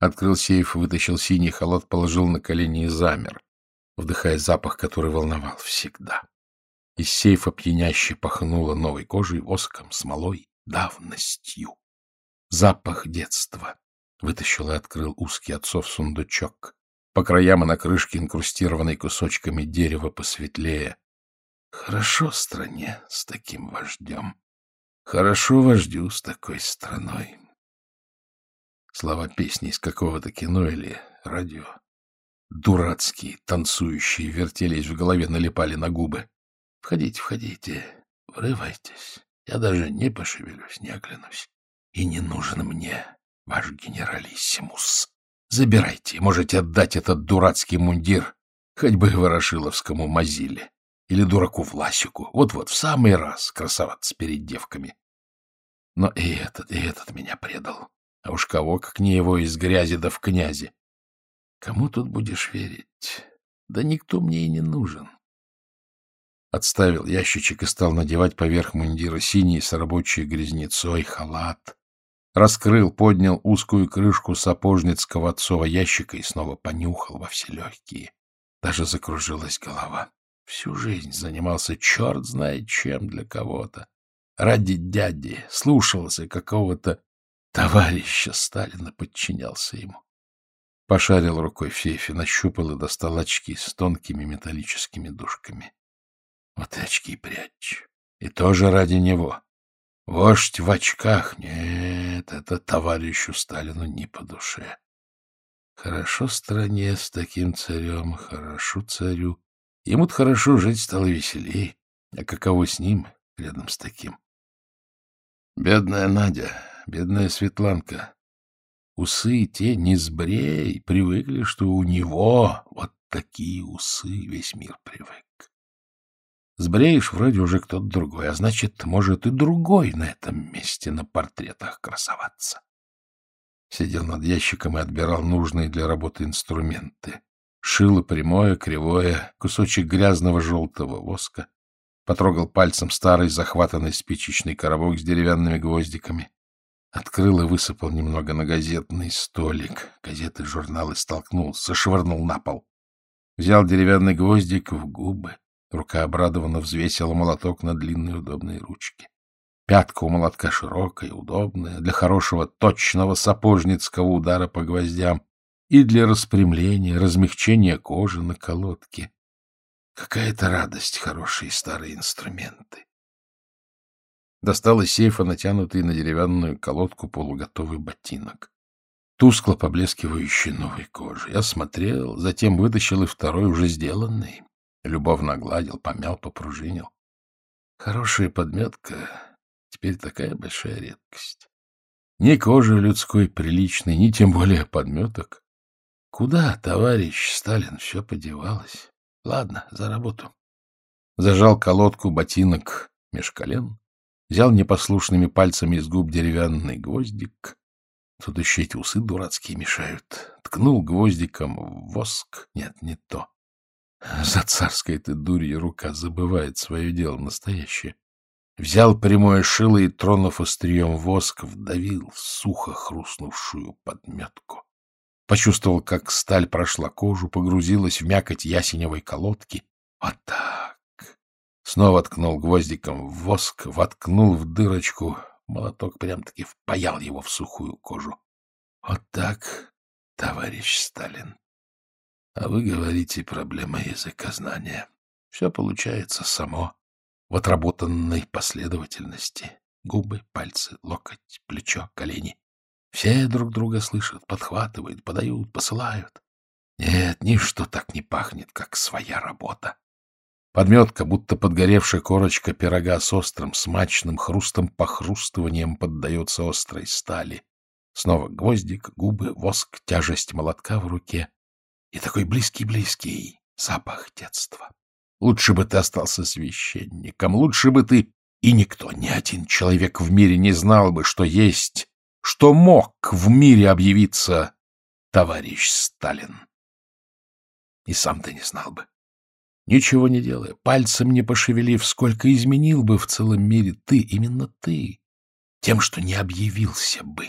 Открыл сейф, вытащил синий халат, положил на колени и замер, вдыхая запах, который волновал всегда. Из сейфа пьяняще пахнуло новой кожей, воском, смолой, давностью. Запах детства. Вытащил и открыл узкий отцов сундучок. По краям и на крышке, инкрустированной кусочками дерева посветлее. Хорошо стране с таким вождем. Хорошо вождю с такой страной. Слова песни из какого-то кино или радио. Дурацкие, танцующие, вертелись в голове, налипали на губы. Входите, входите, врывайтесь. Я даже не пошевелюсь, не оглянусь. И не нужен мне ваш генералиссимус. Забирайте, можете отдать этот дурацкий мундир хоть бы Ворошиловскому Мазиле или дураку Власику. Вот-вот, в самый раз красоваться перед девками. Но и этот, и этот меня предал. А уж кого, как не его, из грязи да в князи. Кому тут будешь верить? Да никто мне и не нужен. Отставил ящичек и стал надевать поверх мундира синий с рабочей грязницой халат. Раскрыл, поднял узкую крышку сапожницкого отцова ящика и снова понюхал во все легкие. Даже закружилась голова. Всю жизнь занимался черт знает чем для кого-то. Ради дяди слушался какого-то товарища Сталина, подчинялся ему. Пошарил рукой в сейфе, нащупал и достал очки с тонкими металлическими дужками. Вот и очки прячь. И тоже ради него. Вождь в очках. Нет, это товарищу Сталину не по душе. Хорошо стране с таким царем, хорошо царю. Ему-то хорошо жить стало веселей. А каково с ним рядом с таким? Бедная Надя, бедная Светланка. Усы те не сбрей, привыкли, что у него вот такие усы весь мир привык. Сбреешь, вроде уже кто-то другой, а значит, может и другой на этом месте на портретах красоваться. Сидел над ящиком и отбирал нужные для работы инструменты. Шило прямое, кривое, кусочек грязного желтого воска. Потрогал пальцем старый захватанный спичечный коробок с деревянными гвоздиками. Открыл и высыпал немного на газетный столик. Газеты, журналы столкнул, зашвырнул на пол. Взял деревянный гвоздик в губы, Рука обрадованно взвесила молоток на длинной удобной ручке. Пятка у молотка широкая, удобная, для хорошего точного сапожницкого удара по гвоздям и для распрямления, размягчения кожи на колодке. Какая-то радость, хорошие старые инструменты. Достал из сейфа натянутый на деревянную колодку полуготовый ботинок, тускло поблескивающий новой кожей. Я смотрел, затем вытащил и второй, уже сделанный, Любовно гладил, помял, попружинил. Хорошая подметка теперь такая большая редкость. Ни кожи людской приличной, ни тем более подметок. Куда, товарищ Сталин, все подевалось? Ладно, за работу. Зажал колодку ботинок меж колен, взял непослушными пальцами из губ деревянный гвоздик. Тут еще эти усы дурацкие мешают. Ткнул гвоздиком в воск. Нет, не то. За царской ты дурью рука забывает свое дело настоящее. Взял прямое шило и, тронув острием воск, вдавил в сухо хрустнувшую подметку. Почувствовал, как сталь прошла кожу, погрузилась в мякоть ясеневой колодки. Вот так. Снова ткнул гвоздиком в воск, воткнул в дырочку. Молоток прям-таки впаял его в сухую кожу. Вот так, товарищ Сталин. А вы говорите, проблема языкознания. Все получается само, в отработанной последовательности. Губы, пальцы, локоть, плечо, колени. Все друг друга слышат, подхватывают, подают, посылают. Нет, ничто так не пахнет, как своя работа. Подметка, будто подгоревшая корочка пирога с острым, смачным хрустом похрустыванием поддается острой стали. Снова гвоздик, губы, воск, тяжесть молотка в руке. И такой близкий-близкий запах детства. Лучше бы ты остался священником, лучше бы ты... И никто, ни один человек в мире не знал бы, что есть, что мог в мире объявиться товарищ Сталин. И сам ты не знал бы. Ничего не делая, пальцем не пошевелив, сколько изменил бы в целом мире ты, именно ты, тем, что не объявился бы.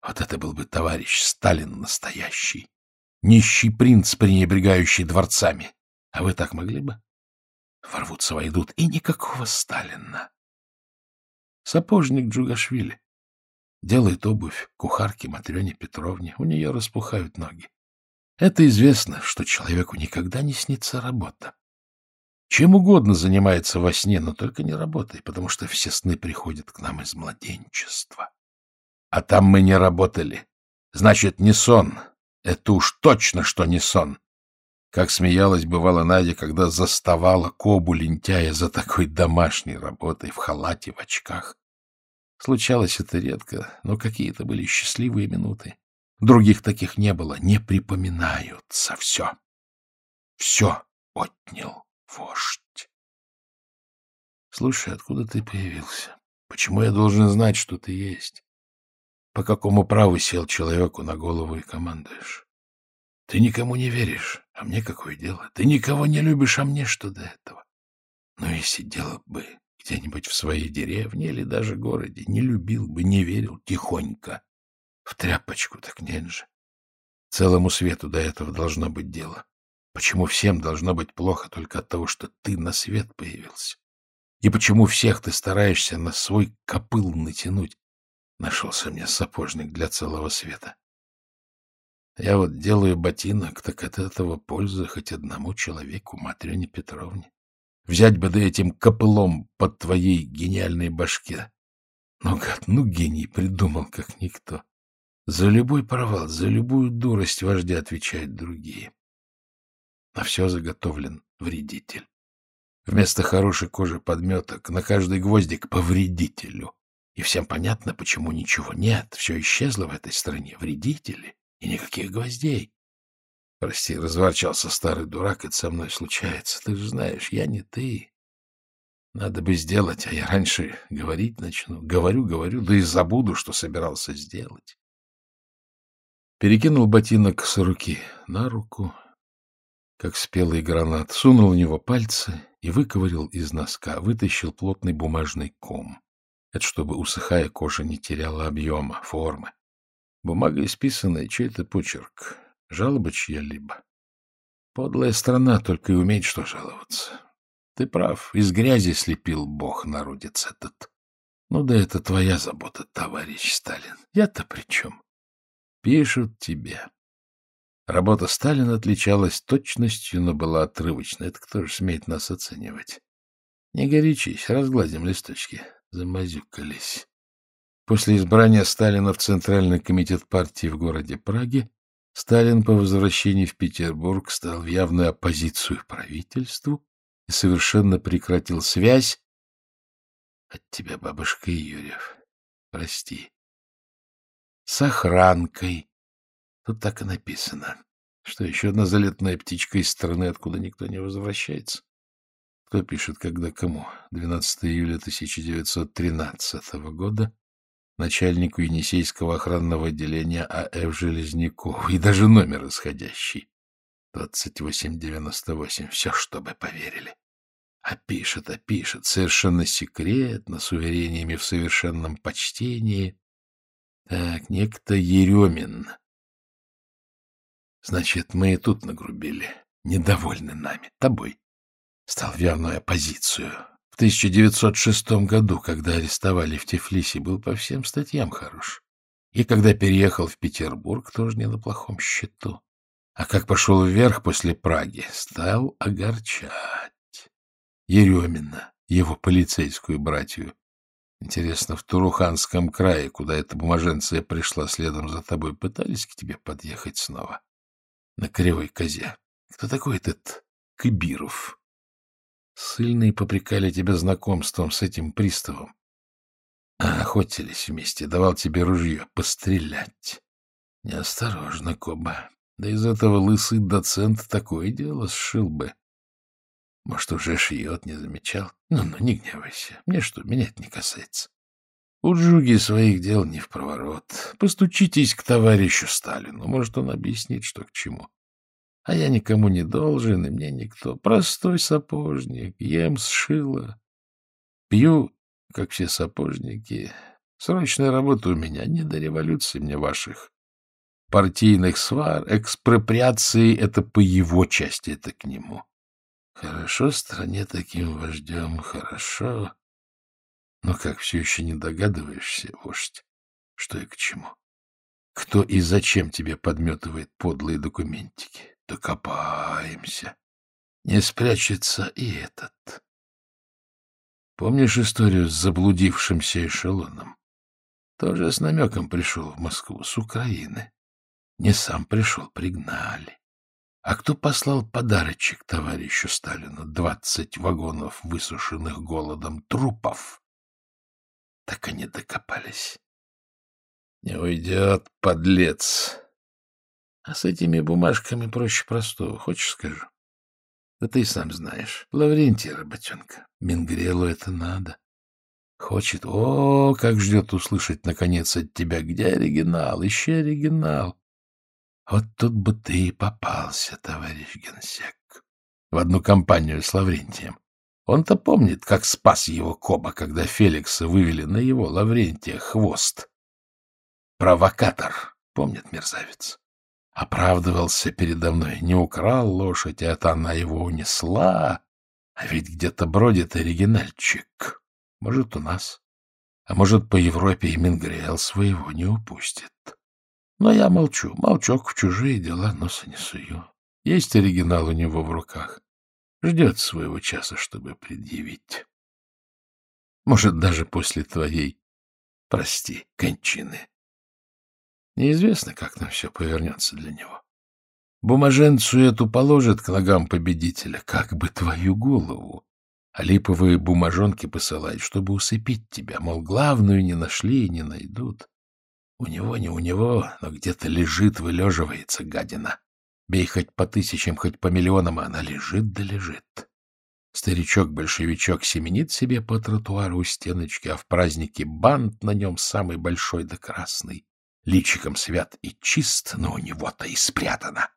Вот это был бы товарищ Сталин настоящий. Нищий принц, пренебрегающий дворцами. А вы так могли бы? Ворвутся, войдут, и никакого Сталина. Сапожник Джугашвили. Делает обувь кухарке Матрёне Петровне. У нее распухают ноги. Это известно, что человеку никогда не снится работа. Чем угодно занимается во сне, но только не работай, потому что все сны приходят к нам из младенчества. А там мы не работали. Значит, не сон. Это уж точно, что не сон. Как смеялась бывала Надя, когда заставала Кобу лентяя за такой домашней работой в халате, в очках. Случалось это редко, но какие-то были счастливые минуты. Других таких не было, не припоминаются. Все. Все отнял вождь. Слушай, откуда ты появился? Почему я должен знать, что ты есть? По какому праву сел человеку на голову и командуешь? Ты никому не веришь, а мне какое дело? Ты никого не любишь, а мне что до этого? Ну и сидел бы где-нибудь в своей деревне или даже городе, не любил бы, не верил, тихонько. В тряпочку так нет же. Целому свету до этого должно быть дело. Почему всем должно быть плохо только от того, что ты на свет появился? И почему всех ты стараешься на свой копыл натянуть? Нашелся мне сапожник для целого света. Я вот делаю ботинок, так от этого пользы хоть одному человеку, Матрёне Петровне. Взять бы да этим копылом под твоей гениальной башке. Ну, гад, ну гений придумал, как никто. За любой провал, за любую дурость вождя отвечают другие. На все заготовлен вредитель. Вместо хорошей кожи подметок на каждый гвоздик по вредителю. И всем понятно, почему ничего нет, все исчезло в этой стране. Вредители и никаких гвоздей. Прости, разворчался старый дурак, это со мной случается. Ты же знаешь, я не ты. Надо бы сделать, а я раньше говорить начну. Говорю, говорю, да и забуду, что собирался сделать. Перекинул ботинок с руки на руку, как спелый гранат, сунул в него пальцы и выковырил из носка, вытащил плотный бумажный ком. Это чтобы, усыхая, кожа не теряла объема, формы. Бумага исписанная, чей это почерк? Жалоба чья-либо? Подлая страна только и умеет что жаловаться. Ты прав, из грязи слепил Бог народец этот. Ну да это твоя забота, товарищ Сталин. Я-то при чем? Пишут тебе. Работа Сталина отличалась точностью, но была отрывочна. Это кто же смеет нас оценивать? Не горячись, разгладим листочки. Замазюкались. После избрания Сталина в Центральный комитет партии в городе Праге Сталин по возвращении в Петербург стал в явную оппозицию правительству и совершенно прекратил связь от тебя, бабушка Юрьев. Прости с охранкой. Тут так и написано. Что, еще одна залетная птичка из страны, откуда никто не возвращается? Кто пишет, когда кому? 12 июля 1913 года начальнику Енисейского охранного отделения А.Ф. Железняков. И даже номер исходящий. 2898. Все, чтобы поверили. А пишет, а пишет, совершенно секретно, с уверениями в совершенном почтении. Так, некто Еремин. Значит, мы и тут нагрубили. Недовольны нами, тобой. Стал в явную оппозицию. В 1906 году, когда арестовали в Тифлисе, был по всем статьям хорош. И когда переехал в Петербург, тоже не на плохом счету. А как пошел вверх после Праги, стал огорчать. Еремина, его полицейскую братью, Интересно, в Туруханском крае, куда эта бумаженция пришла следом за тобой, пытались к тебе подъехать снова? На кривой козе. Кто такой этот Кыбиров? Сыльные попрекали тебя знакомством с этим приставом. А, охотились вместе, давал тебе ружье пострелять. Неосторожно, Коба. Да из этого лысый доцент такое дело сшил бы. Может, уже шьет, не замечал? Ну-ну, не гневайся. Мне что, меня это не касается. У Джуги своих дел не в проворот. Постучитесь к товарищу Сталину. Может, он объяснит, что к чему. А я никому не должен, и мне никто. Простой сапожник, ем с шила. Пью, как все сапожники, Срочная работа у меня, не до революции мне ваших партийных свар, экспроприации — это по его части, это к нему. Хорошо стране таким вождем, хорошо. Но как, все еще не догадываешься, вождь, что и к чему? Кто и зачем тебе подметывает подлые документики? Докопаемся. Не спрячется и этот. Помнишь историю с заблудившимся эшелоном? Тоже с намеком пришел в Москву с Украины. Не сам пришел, пригнали. А кто послал подарочек товарищу Сталину? Двадцать вагонов высушенных голодом трупов. Так они докопались. Не уйдет, подлец. А с этими бумажками проще простого. Хочешь, скажу? Да ты сам знаешь. Лаврентий работенка. Мингрелу это надо. Хочет. О, как ждет услышать, наконец, от тебя. Где оригинал? Ищи оригинал. Вот тут бы ты и попался, товарищ генсек, в одну компанию с Лаврентием. Он-то помнит, как спас его Коба, когда Феликса вывели на его, Лаврентия, хвост. Провокатор, помнит мерзавец. Оправдывался передо мной, не украл лошадь, а это она его унесла. А ведь где-то бродит оригинальчик. Может, у нас. А может, по Европе и Мингриэл своего не упустит. Но я молчу, молчок в чужие дела носа не сую. Есть оригинал у него в руках. Ждет своего часа, чтобы предъявить. Может, даже после твоей, прости, кончины. Неизвестно, как там все повернется для него. Бумаженцу эту положит к ногам победителя, как бы твою голову. А липовые бумажонки посылать, чтобы усыпить тебя, мол, главную не нашли и не найдут. У него не у него, но где-то лежит, вылеживается гадина. Бей хоть по тысячам, хоть по миллионам, она лежит да лежит. Старичок-большевичок семенит себе по тротуару у стеночки, а в празднике бант на нем самый большой да красный. Личиком свят и чист, но у него-то и спрятано.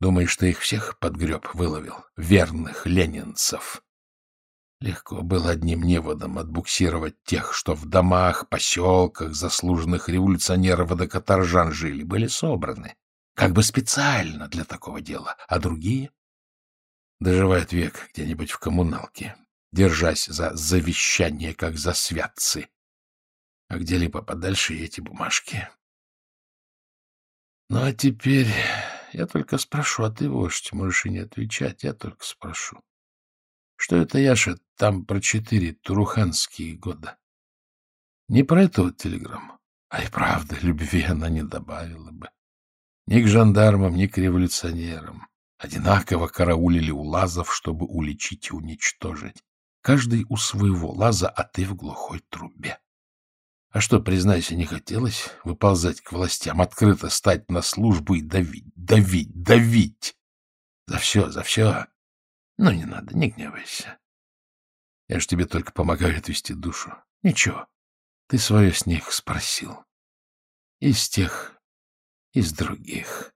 Думаешь, ты их всех подгреб, выловил? Верных ленинцев. Легко было одним неводом отбуксировать тех, что в домах, поселках заслуженных революционеров и каторжан жили, были собраны, как бы специально для такого дела, а другие доживают век где-нибудь в коммуналке, держась за завещание, как за святцы. А где-либо подальше эти бумажки. Ну, а теперь я только спрошу, а ты, вождь, можешь и не отвечать, я только спрошу. Что это, Яша, там про четыре туруханские года? Не про эту вот телеграмму. А и правда, любви она не добавила бы. Ни к жандармам, ни к революционерам. Одинаково караулили у лазов, чтобы уличить и уничтожить. Каждый у своего лаза, а ты в глухой трубе. А что, признайся, не хотелось выползать к властям, открыто стать на службу и давить, давить, давить? За все, за все. Ну, не надо, не гневайся. Я ж тебе только помогаю отвести душу. Ничего, ты свое с них спросил. Из тех, из других.